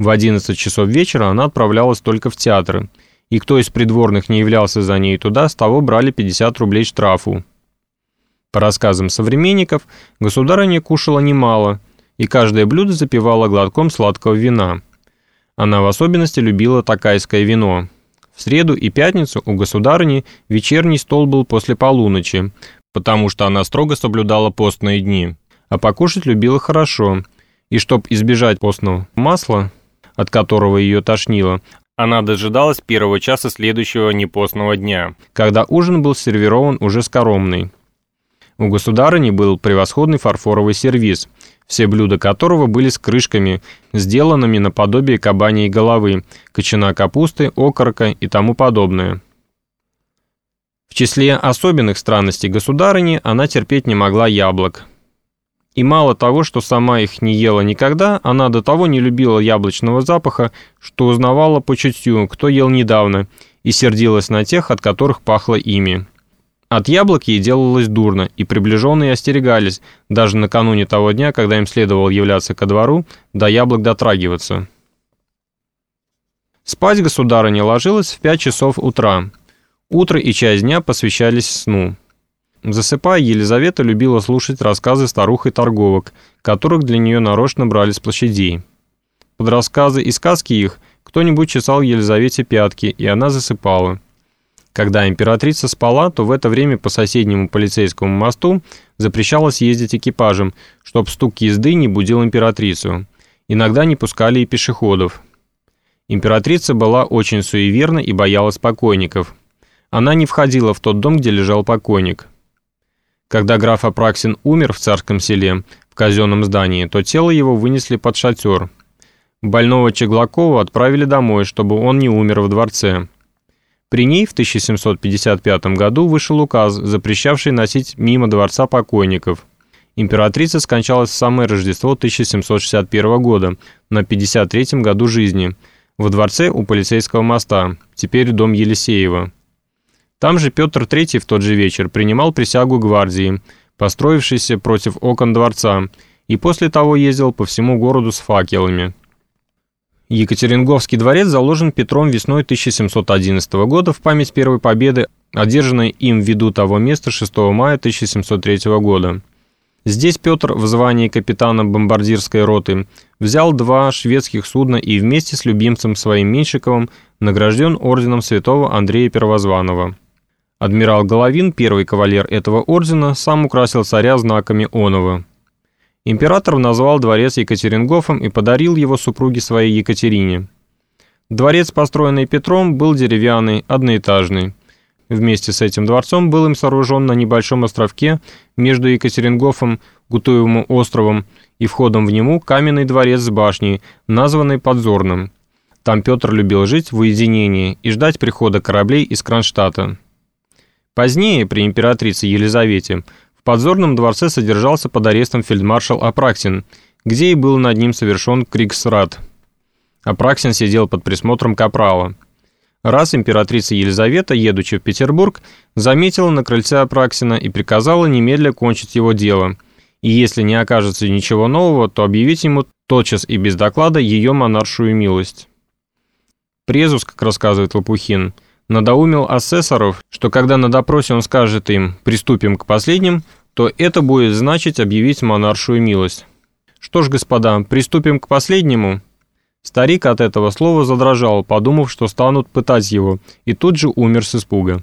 В 11 часов вечера она отправлялась только в театры, и кто из придворных не являлся за ней туда, с того брали 50 рублей штрафу. По рассказам современников, государыня кушала немало, и каждое блюдо запивала глотком сладкого вина. Она в особенности любила такайское вино. В среду и пятницу у государыни вечерний стол был после полуночи, потому что она строго соблюдала постные дни, а покушать любила хорошо, и чтоб избежать постного масла, от которого ее тошнило, она дожидалась первого часа следующего непостного дня, когда ужин был сервирован уже скоромный. У государыни был превосходный фарфоровый сервиз, все блюда которого были с крышками, сделанными наподобие кабаней головы, кочана капусты, окорока и тому подобное. В числе особенных странностей государыни она терпеть не могла яблок. И мало того, что сама их не ела никогда, она до того не любила яблочного запаха, что узнавала по чутью, кто ел недавно, и сердилась на тех, от которых пахло ими. От яблок ей делалось дурно, и приближенные остерегались, даже накануне того дня, когда им следовало являться ко двору, до яблок дотрагиваться. Спать государыня ложилась в пять часов утра. Утро и часть дня посвящались сну. Засыпая, Елизавета любила слушать рассказы старух и торговок, которых для нее нарочно брали с площадей. Под рассказы и сказки их кто-нибудь чесал Елизавете пятки, и она засыпала. Когда императрица спала, то в это время по соседнему полицейскому мосту запрещалось ездить экипажем, чтоб стук езды не будил императрицу. Иногда не пускали и пешеходов. Императрица была очень суеверна и боялась покойников – она не входила в тот дом, где лежал покойник. Когда граф Апраксин умер в царском селе, в казенном здании, то тело его вынесли под шатер. Больного Чеглакова отправили домой, чтобы он не умер в дворце. При ней в 1755 году вышел указ, запрещавший носить мимо дворца покойников. Императрица скончалась в самое Рождество 1761 года, на 53-м году жизни, в дворце у полицейского моста, теперь дом Елисеева. Там же Петр III в тот же вечер принимал присягу гвардии, построившейся против окон дворца, и после того ездил по всему городу с факелами. Екатеринговский дворец заложен Петром весной 1711 года в память Первой Победы, одержанной им ввиду того места 6 мая 1703 года. Здесь Петр в звании капитана бомбардирской роты взял два шведских судна и вместе с любимцем своим Меньшиковым награжден орденом святого Андрея Первозванного. Адмирал Головин, первый кавалер этого ордена, сам украсил царя знаками Онова. Император назвал дворец Екатерингофом и подарил его супруге своей Екатерине. Дворец, построенный Петром, был деревянный, одноэтажный. Вместе с этим дворцом был им сооружен на небольшом островке между Екатерингофом, Гутуевым островом и входом в нему каменный дворец с башней, названный Подзорным. Там Петр любил жить в уединении и ждать прихода кораблей из Кронштадта. Позднее, при императрице Елизавете, в подзорном дворце содержался под арестом фельдмаршал Апраксин, где и был над ним совершен криксрат. Апраксин сидел под присмотром капрала. Раз императрица Елизавета, едучи в Петербург, заметила на крыльце Апраксина и приказала немедля кончить его дело, и если не окажется ничего нового, то объявить ему тотчас и без доклада ее монаршую милость. Презус, как рассказывает Лопухин, — надоумил асессоров, что когда на допросе он скажет им «приступим к последним», то это будет значить объявить монаршую милость. Что ж, господа, приступим к последнему. Старик от этого слова задрожал, подумав, что станут пытать его, и тут же умер с испуга.